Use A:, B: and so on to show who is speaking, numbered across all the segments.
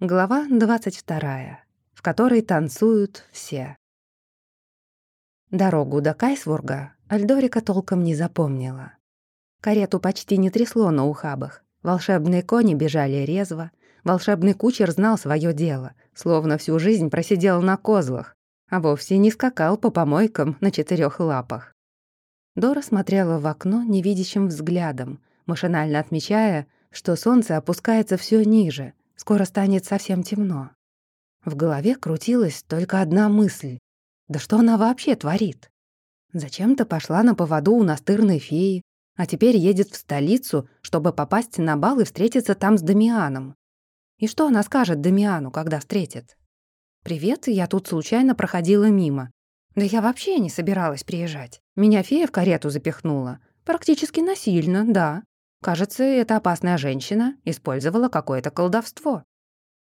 A: Глава 22, в которой танцуют все. Дорогу до Кайсворга Альдорика толком не запомнила. Карету почти не трясло на ухабах. Волшебные кони бежали резво. Волшебный кучер знал свое дело, словно всю жизнь просидел на козлах, а вовсе не скакал по помойкам на четырех лапах. Дора смотрела в окно невидящим взглядом, машинально отмечая, что солнце опускается все ниже — Скоро станет совсем темно. В голове крутилась только одна мысль. Да что она вообще творит? Зачем-то пошла на поводу у настырной феи, а теперь едет в столицу, чтобы попасть на бал и встретиться там с Дамианом. И что она скажет Дамиану, когда встретит? «Привет, я тут случайно проходила мимо. Да я вообще не собиралась приезжать. Меня фея в карету запихнула. Практически насильно, да. Кажется, эта опасная женщина использовала какое-то колдовство.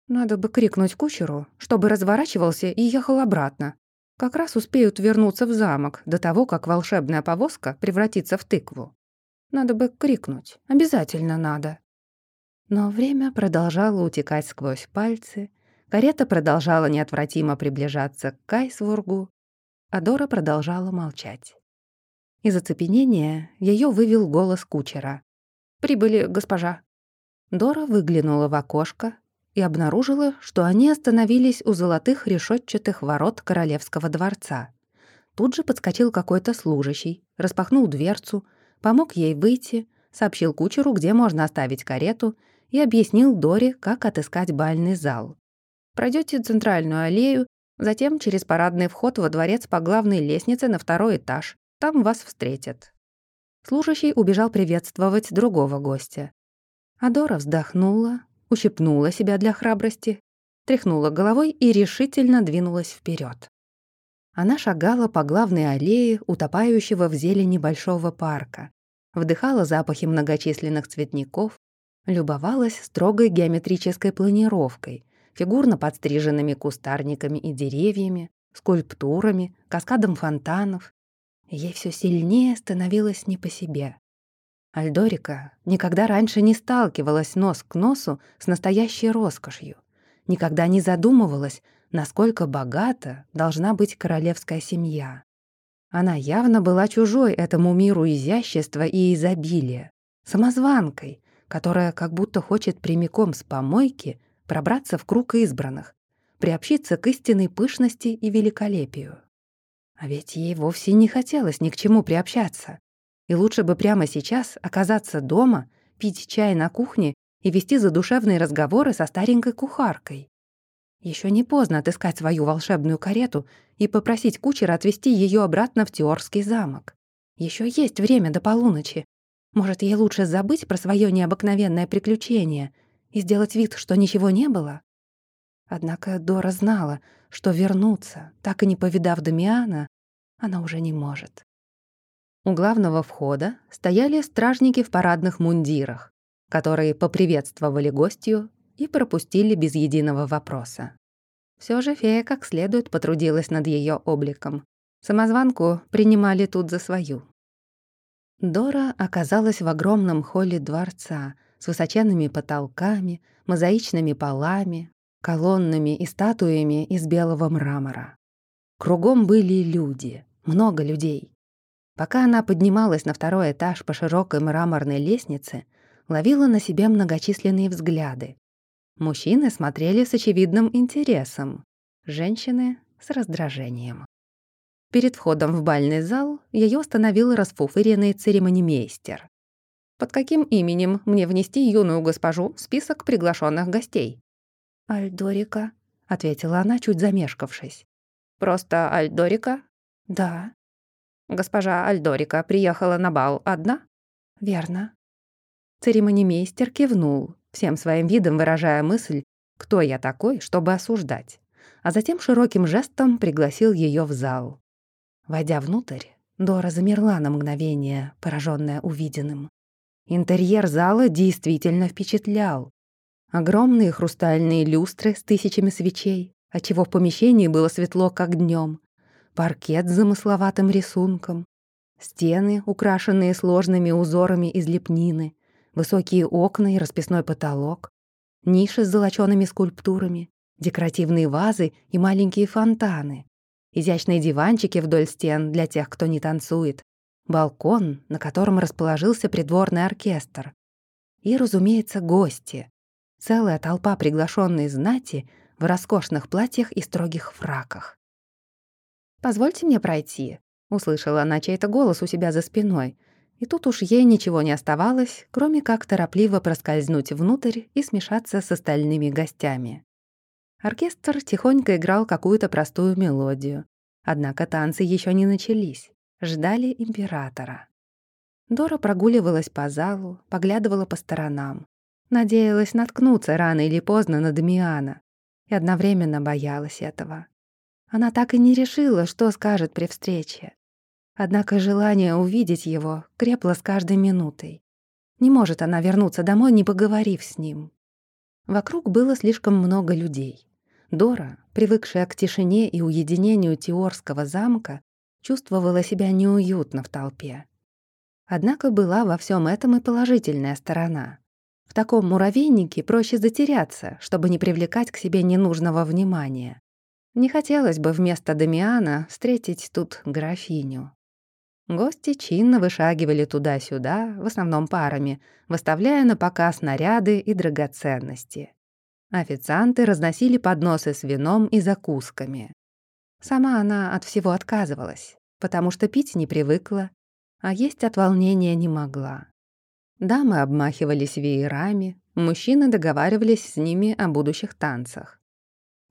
A: Надо бы крикнуть кучеру, чтобы разворачивался и ехал обратно. Как раз успеют вернуться в замок до того, как волшебная повозка превратится в тыкву. Надо бы крикнуть. Обязательно надо. Но время продолжало утекать сквозь пальцы, карета продолжала неотвратимо приближаться к Кайсвургу, а Дора продолжала молчать. Из оцепенения ее вывел голос кучера. «Прибыли, госпожа». Дора выглянула в окошко и обнаружила, что они остановились у золотых решетчатых ворот королевского дворца. Тут же подскочил какой-то служащий, распахнул дверцу, помог ей выйти, сообщил кучеру, где можно оставить карету, и объяснил Доре, как отыскать бальный зал. Пройдете центральную аллею, затем через парадный вход во дворец по главной лестнице на второй этаж. Там вас встретят. Служащий убежал приветствовать другого гостя. Адора вздохнула, ущипнула себя для храбрости, тряхнула головой и решительно двинулась вперед. Она шагала по главной аллее, утопающего в зелени большого парка, вдыхала запахи многочисленных цветников, любовалась строгой геометрической планировкой, фигурно подстриженными кустарниками и деревьями, скульптурами, каскадом фонтанов, Ей все сильнее становилось не по себе. Альдорика никогда раньше не сталкивалась нос к носу с настоящей роскошью, никогда не задумывалась, насколько богата должна быть королевская семья. Она явно была чужой этому миру изящества и изобилия, самозванкой, которая как будто хочет прямиком с помойки пробраться в круг избранных, приобщиться к истинной пышности и великолепию. А ведь ей вовсе не хотелось ни к чему приобщаться. И лучше бы прямо сейчас оказаться дома, пить чай на кухне и вести задушевные разговоры со старенькой кухаркой. Еще не поздно отыскать свою волшебную карету и попросить кучера отвезти ее обратно в Теорский замок. Еще есть время до полуночи. Может, ей лучше забыть про свое необыкновенное приключение и сделать вид, что ничего не было? Однако Дора знала, что вернуться, так и не повидав Дамиана, она уже не может. У главного входа стояли стражники в парадных мундирах, которые поприветствовали гостью и пропустили без единого вопроса. Все же фея как следует потрудилась над ее обликом. Самозванку принимали тут за свою. Дора оказалась в огромном холле дворца с высоченными потолками, мозаичными полами, колоннами и статуями из белого мрамора. Кругом были люди, много людей. Пока она поднималась на второй этаж по широкой мраморной лестнице, ловила на себе многочисленные взгляды. Мужчины смотрели с очевидным интересом, женщины — с раздражением. Перед входом в бальный зал ее остановил расфуфыренный церемонимейстер. «Под каким именем мне внести юную госпожу в список приглашенных гостей?»
B: «Альдорика», —
A: ответила она, чуть замешкавшись. «Просто Альдорика?»
B: «Да».
A: «Госпожа Альдорика приехала на бал одна?»
B: «Верно».
A: Церемонимейстер кивнул, всем своим видом выражая мысль, кто я такой, чтобы осуждать, а затем широким жестом пригласил ее в зал. Войдя внутрь, Дора замерла на мгновение, пораженная увиденным. Интерьер зала действительно впечатлял. Огромные хрустальные люстры с тысячами свечей, отчего в помещении было светло, как днем. Паркет с замысловатым рисунком. Стены, украшенные сложными узорами из лепнины. Высокие окна и расписной потолок. ниши с золочёными скульптурами, декоративные вазы и маленькие фонтаны, изящные диванчики вдоль стен для тех, кто не танцует, балкон, на котором расположился придворный оркестр. И, разумеется, гости. Целая толпа приглашенной знати в роскошных платьях и строгих фраках. «Позвольте мне пройти», — услышала она чей-то голос у себя за спиной, и тут уж ей ничего не оставалось, кроме как торопливо проскользнуть внутрь и смешаться с остальными гостями. Оркестр тихонько играл какую-то простую мелодию. Однако танцы еще не начались. Ждали императора. Дора прогуливалась по залу, поглядывала по сторонам. Надеялась наткнуться рано или поздно на Дамиана. И одновременно боялась этого. Она так и не решила, что скажет при встрече. Однако желание увидеть его крепло с каждой минутой. Не может она вернуться домой, не поговорив с ним. Вокруг было слишком много людей. Дора, привыкшая к тишине и уединению Теорского замка, чувствовала себя неуютно в толпе. Однако была во всем этом и положительная сторона. В таком муравейнике проще затеряться, чтобы не привлекать к себе ненужного внимания. Не хотелось бы вместо Дамиана встретить тут графиню. Гости чинно вышагивали туда-сюда, в основном парами, выставляя на показ наряды и драгоценности. Официанты разносили подносы с вином и закусками. Сама она от всего отказывалась, потому что пить не привыкла, а есть от волнения не могла. Дамы обмахивались веерами, мужчины договаривались с ними о будущих танцах.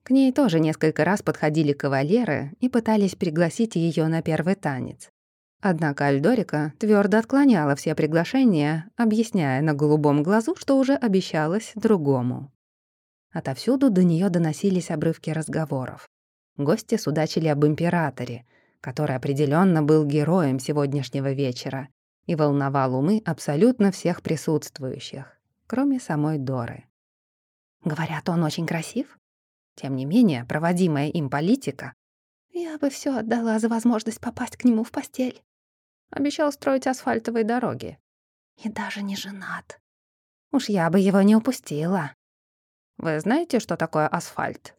A: К ней тоже несколько раз подходили кавалеры и пытались пригласить ее на первый танец. Однако Альдорика твердо отклоняла все приглашения, объясняя на голубом глазу, что уже обещалась другому. Отовсюду до нее доносились обрывки разговоров. Гости судачили об императоре, который определенно был героем сегодняшнего вечера и волновал умы абсолютно всех присутствующих, кроме самой Доры. Говорят, он очень красив. Тем не менее, проводимая им политика... Я бы все отдала за возможность попасть к нему в постель. Обещал строить асфальтовые дороги. И даже не женат. Уж я бы его не упустила. Вы знаете, что такое асфальт?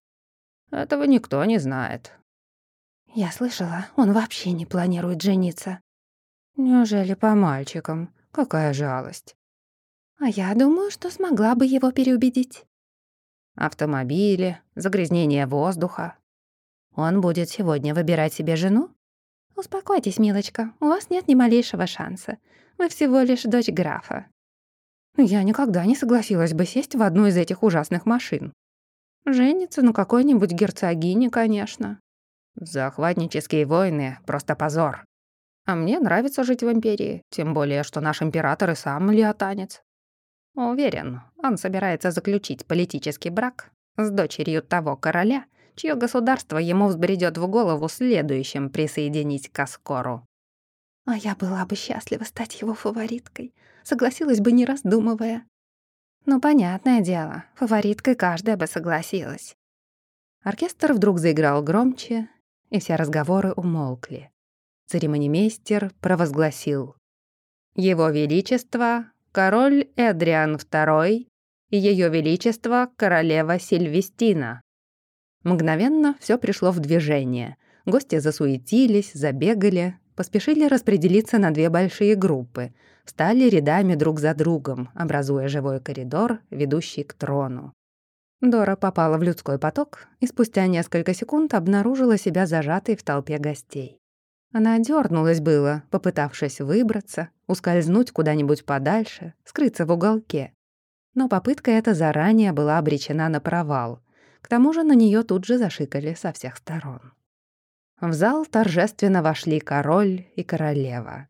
A: Этого никто не знает. Я слышала, он вообще не планирует жениться. Неужели по мальчикам? Какая жалость. А я думаю, что смогла бы его переубедить. Автомобили, загрязнение воздуха. Он будет сегодня выбирать себе жену? Успокойтесь, милочка, у вас нет ни малейшего шанса. Вы всего лишь дочь графа. Я никогда не согласилась бы сесть в одну из этих ужасных машин. Жениться на какой-нибудь герцогине, конечно. Захватнические войны — просто позор. А мне нравится жить в Империи, тем более, что наш император и сам лиотанец. Уверен, он собирается заключить политический брак с дочерью того короля, чье государство ему взбредет в голову следующим присоединить к Аскору. А я была бы счастлива стать его фавориткой, согласилась бы, не раздумывая. Ну, понятное дело, фавориткой каждая бы согласилась. Оркестр вдруг заиграл громче, и все разговоры умолкли. Церемонимейстер провозгласил. «Его Величество, король Эдриан II и Ее Величество, королева Сильвестина». Мгновенно все пришло в движение. Гости засуетились, забегали, поспешили распределиться на две большие группы, стали рядами друг за другом, образуя живой коридор, ведущий к трону. Дора попала в людской поток и спустя несколько секунд обнаружила себя зажатой в толпе гостей. Она дернулась было, попытавшись выбраться, ускользнуть куда-нибудь подальше, скрыться в уголке. Но попытка эта заранее была обречена на провал. К тому же на нее тут же зашикали со всех сторон. В зал торжественно вошли король и королева.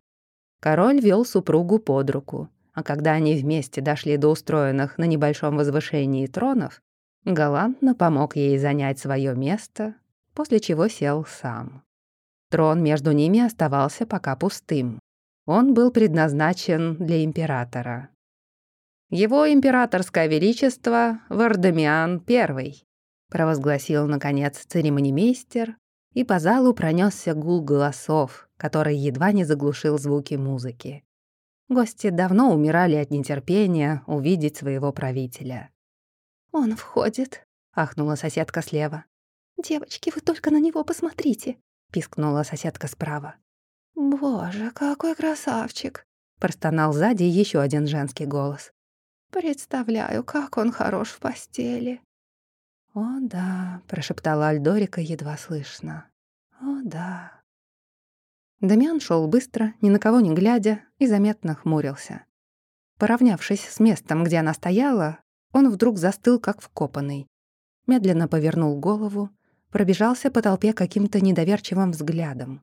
A: Король вел супругу под руку, а когда они вместе дошли до устроенных на небольшом возвышении тронов, галантно помог ей занять свое место, после чего сел сам. Трон между ними оставался пока пустым. Он был предназначен для императора. «Его императорское величество Вардамиан I», провозгласил, наконец, церемонимейстер, и по залу пронесся гул голосов, который едва не заглушил звуки музыки. Гости давно умирали от нетерпения увидеть своего правителя.
B: «Он входит», — ахнула соседка слева. «Девочки, вы только на него посмотрите», — пискнула соседка справа. «Боже, какой красавчик!» — простонал сзади еще один женский голос. «Представляю, как он хорош в постели». «О, да», — прошептала Альдорика едва слышно. «О, да». Дамиан шел быстро, ни на кого не глядя, и заметно хмурился. Поравнявшись с местом, где она стояла, он вдруг застыл, как вкопанный. Медленно повернул голову, пробежался по толпе каким-то недоверчивым взглядом.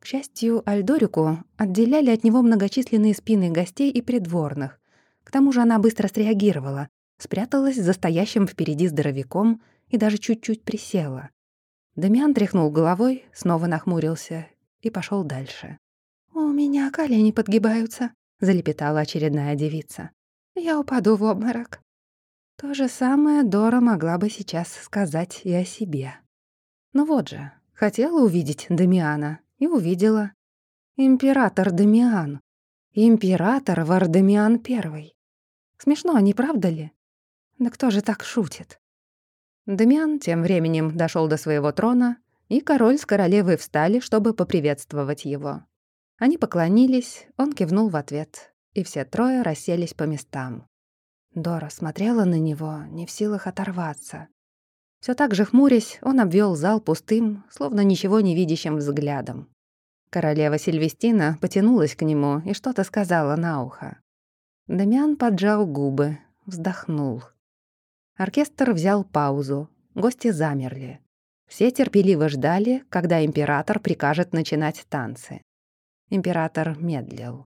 B: К счастью, Альдорику отделяли от него многочисленные спины гостей и придворных. К тому же она быстро среагировала, спряталась за стоящим впереди здоровяком и даже чуть-чуть присела. Дамиан тряхнул головой, снова нахмурился и пошел дальше. «У меня колени подгибаются», — залепетала очередная девица. «Я упаду в обморок». То же самое Дора могла бы сейчас сказать и о себе. Ну вот же, хотела увидеть Дамиана и увидела. Император Дамиан. Император Вардамиан Первый. Смешно, не правда ли? Да кто же так шутит? Дамиан тем временем дошел до своего трона, и король с королевой встали, чтобы поприветствовать его. Они поклонились, он кивнул в ответ, и все трое расселись по местам. Дора смотрела на него, не в силах оторваться. Все так же хмурясь, он обвел зал пустым, словно ничего не видящим взглядом. Королева Сильвестина потянулась к нему и что-то сказала на ухо. Дамиан поджал губы, вздохнул. Оркестр взял паузу, гости замерли. Все терпеливо ждали, когда император прикажет начинать танцы. Император медлил.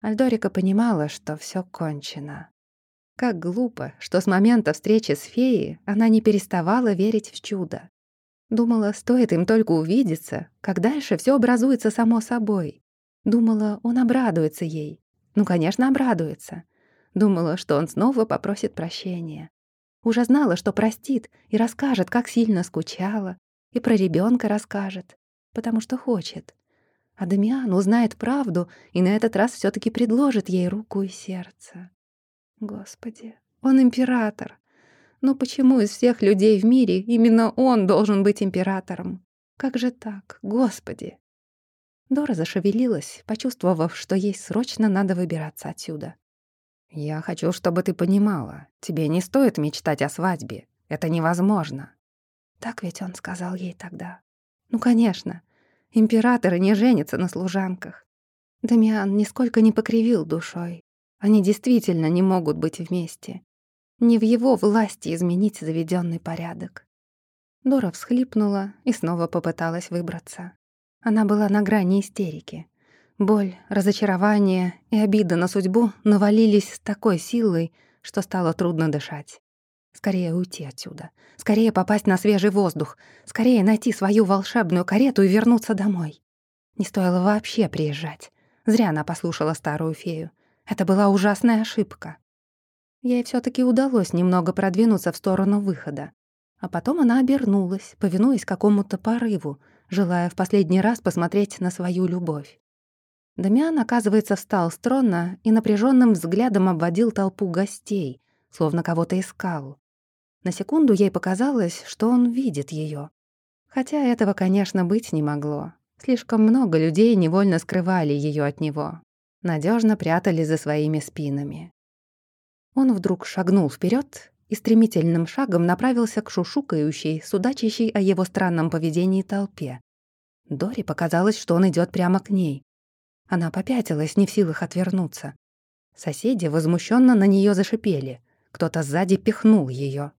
B: Альдорика понимала, что все кончено. Как глупо, что с момента встречи с феей она не переставала верить в чудо. Думала, стоит им только увидеться, как дальше все образуется само собой. Думала, он обрадуется ей. Ну, конечно, обрадуется. Думала, что он снова попросит прощения. Уже знала, что простит и расскажет, как сильно скучала, и про ребенка расскажет, потому что хочет. А Дамиан узнает правду и на этот раз все таки предложит ей руку и сердце. Господи, он император. Но почему из всех людей в мире именно он должен быть императором? Как же так, Господи? Дора зашевелилась, почувствовав, что ей срочно надо выбираться отсюда. «Я хочу, чтобы ты понимала, тебе не стоит мечтать о свадьбе. Это невозможно». Так ведь он сказал ей тогда. Ну, конечно, императоры не женятся на служанках. Дамиан нисколько не покривил душой. Они действительно не могут быть вместе. Не в его власти изменить заведенный порядок. Дора всхлипнула и снова попыталась выбраться. Она была на грани истерики. Боль, разочарование и обида на судьбу навалились с такой силой, что стало трудно дышать. Скорее уйти отсюда. Скорее попасть на свежий воздух. Скорее найти свою волшебную карету и вернуться домой. Не стоило вообще приезжать. Зря она послушала старую фею. Это была ужасная ошибка. Ей все таки удалось немного продвинуться в сторону выхода. А потом она обернулась, повинуясь какому-то порыву, желая в последний раз посмотреть на свою любовь. Дамиан, оказывается, встал с трона и напряженным взглядом обводил толпу гостей, словно кого-то искал. На секунду ей показалось, что он видит ее, Хотя этого, конечно, быть не могло. Слишком много людей невольно скрывали ее от него надежно прятали за своими спинами. Он вдруг шагнул вперед и стремительным шагом направился к шушукающей, судачащей о его странном поведении толпе. Дори показалось, что он идет прямо к ней. Она попятилась, не в силах отвернуться. Соседи возмущенно на нее зашипели. Кто-то сзади пихнул ее.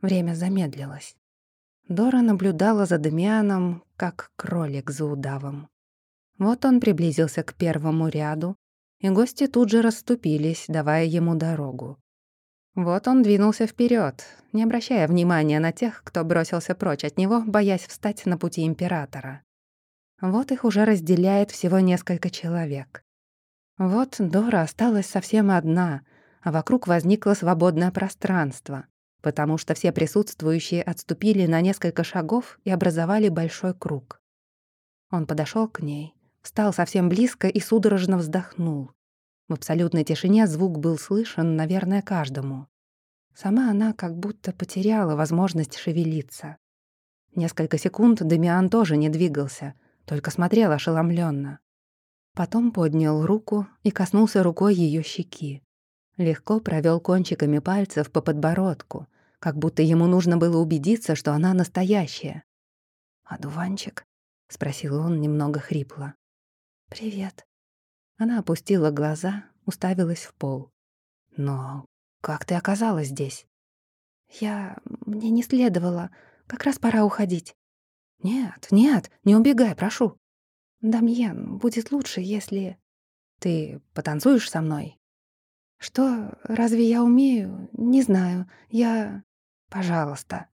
B: Время замедлилось. Дора наблюдала за Дамианом, как кролик за удавом. Вот он приблизился к первому ряду, и гости тут же расступились, давая ему дорогу. Вот он двинулся вперед, не обращая внимания на тех, кто бросился прочь от него, боясь встать на пути императора. Вот их уже разделяет всего несколько человек. Вот Дора осталась совсем одна, а вокруг возникло свободное пространство, потому что все присутствующие отступили на несколько шагов и образовали большой круг. Он подошел к ней, Встал совсем близко и судорожно вздохнул. В абсолютной тишине звук был слышен, наверное, каждому.
A: Сама она как будто потеряла возможность шевелиться. Несколько секунд Дамиан тоже не двигался, только смотрел ошеломленно. Потом поднял руку и коснулся рукой ее щеки. Легко провел кончиками пальцев по подбородку, как будто ему нужно было убедиться, что она настоящая. «Одуванчик?» — спросил он немного хрипло.
B: «Привет».
A: Она опустила глаза, уставилась в пол. «Но как ты оказалась здесь?»
B: «Я... мне не следовало. Как раз пора уходить».
A: «Нет, нет, не убегай, прошу».
B: «Дамьен, будет лучше, если...»
A: «Ты потанцуешь со мной?»
B: «Что, разве я умею? Не знаю. Я...»
A: «Пожалуйста».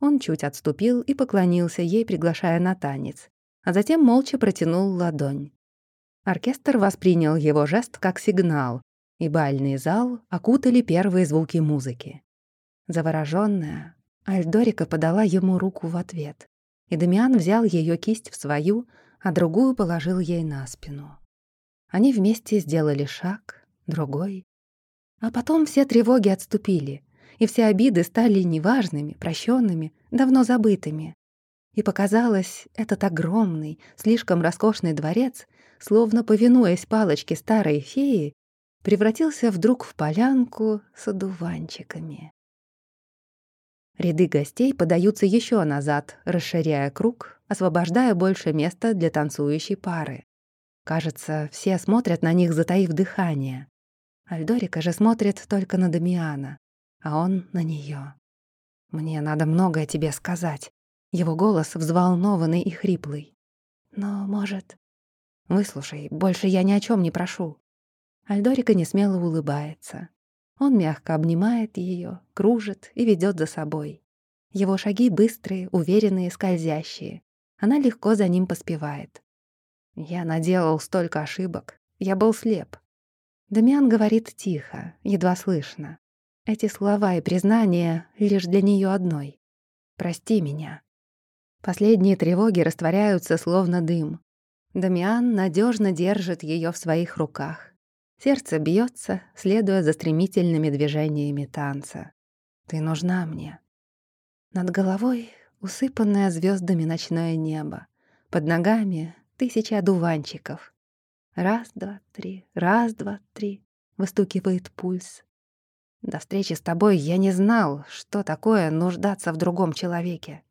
A: Он чуть отступил и поклонился ей, приглашая на танец, а затем молча протянул ладонь. Оркестр воспринял его жест как сигнал, и бальный зал окутали первые звуки музыки. Заворожённая, Альдорика подала ему руку в ответ, и Дамиан взял ее кисть в свою, а другую положил ей на спину. Они вместе сделали шаг, другой. А потом все тревоги отступили, и все обиды стали неважными, прощенными, давно забытыми. И показалось, этот огромный, слишком роскошный дворец, словно повинуясь палочке старой феи, превратился вдруг в полянку с одуванчиками. Ряды гостей подаются еще назад, расширяя круг, освобождая больше места для танцующей пары. Кажется, все смотрят на них, затаив дыхание. Альдорика же смотрит только на Дамиана, а он на нее. «Мне надо многое тебе сказать». Его голос взволнованный и хриплый. «Но, может...» «Выслушай, больше я ни о чем не прошу». Альдорика несмело улыбается. Он мягко обнимает ее, кружит и ведет за собой. Его шаги быстрые, уверенные, скользящие. Она легко за ним поспевает. Я наделал столько ошибок. Я был слеп. Дамиан говорит тихо, едва слышно. Эти слова и признания лишь для нее одной. «Прости меня». Последние тревоги растворяются, словно дым. Дамиан надежно держит ее в своих руках. Сердце бьется, следуя за стремительными движениями танца. «Ты нужна мне». Над головой усыпанное звездами ночное небо. Под ногами тысячи одуванчиков. Раз, два, три, раз, два, три. Выстукивает пульс. До встречи с тобой я не знал, что такое нуждаться в другом человеке.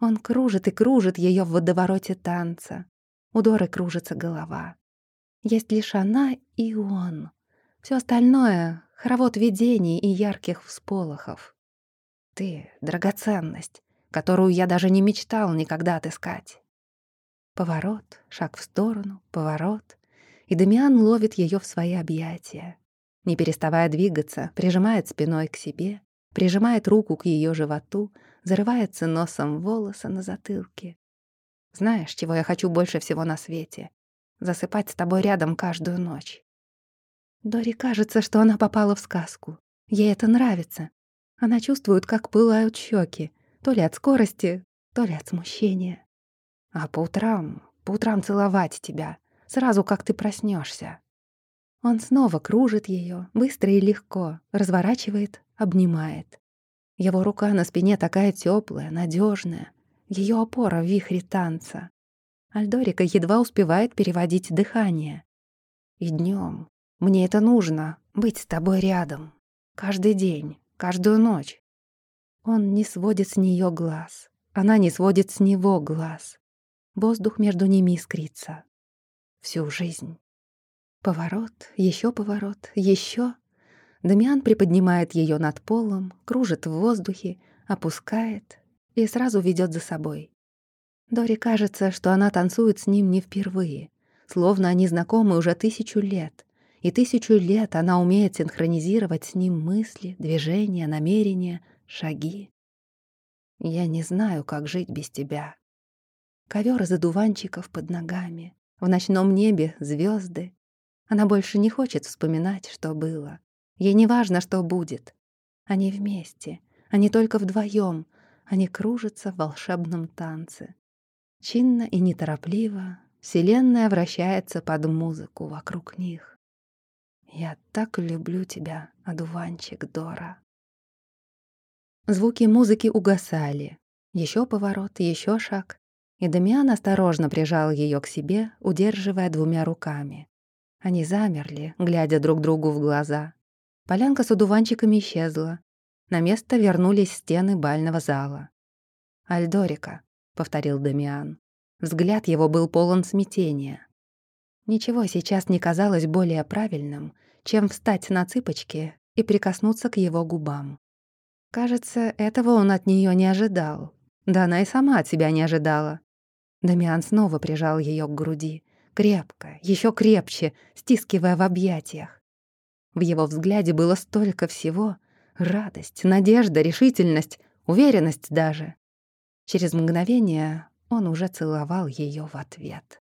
A: Он кружит и кружит ее в водовороте танца. У Доры кружится голова. Есть лишь она и он. Все остальное — хоровод видений и ярких всполохов. Ты — драгоценность, которую я даже не мечтал никогда отыскать. Поворот, шаг в сторону, поворот. И Дамиан ловит ее в свои объятия. Не переставая двигаться, прижимает спиной к себе, прижимает руку к ее животу, зарывается носом в волосы на затылке. Знаешь, чего я хочу больше всего на свете? Засыпать с тобой рядом каждую ночь. Дори кажется, что она попала в сказку. Ей это нравится. Она чувствует, как пылают щеки, то ли от скорости, то ли от смущения. А по утрам, по утрам целовать тебя, сразу как ты проснешься. Он снова кружит ее, быстро и легко, разворачивает, обнимает. Его рука на спине такая теплая, надежная, ее опора в вихре танца. Альдорика едва успевает переводить дыхание. И днем мне это нужно, быть с тобой рядом. Каждый день, каждую ночь. Он не сводит с нее глаз. Она не сводит с него глаз. Воздух между ними искрится. Всю жизнь. Поворот, еще поворот, еще. Дамиан приподнимает ее над полом, кружит в воздухе, опускает и сразу ведет за собой. Дори кажется, что она танцует с ним не впервые, словно они знакомы уже тысячу лет, и тысячу лет она умеет синхронизировать с ним мысли, движения, намерения, шаги. Я не знаю, как жить без тебя. Ковер из одуванчиков под ногами. В ночном небе звезды. Она больше не хочет вспоминать, что было. Ей не важно, что будет. Они вместе. Они только вдвоем. Они кружатся в волшебном танце. Чинно и неторопливо Вселенная вращается под музыку вокруг них. «Я так люблю тебя, одуванчик Дора». Звуки музыки угасали. Еще поворот, еще шаг. И Дамиан осторожно прижал ее к себе, удерживая двумя руками. Они замерли, глядя друг другу в глаза. Полянка с одуванчиками исчезла. На место вернулись стены бального зала. «Альдорика», — повторил Дамиан. Взгляд его был полон смятения. Ничего сейчас не казалось более правильным, чем встать на цыпочки и прикоснуться к его губам. Кажется, этого он от нее не ожидал. Да она и сама от себя не ожидала. Дамиан снова прижал ее к груди, крепко, еще крепче, стискивая в объятиях. В его взгляде было столько всего — радость, надежда, решительность, уверенность даже. Через мгновение он уже целовал ее в ответ.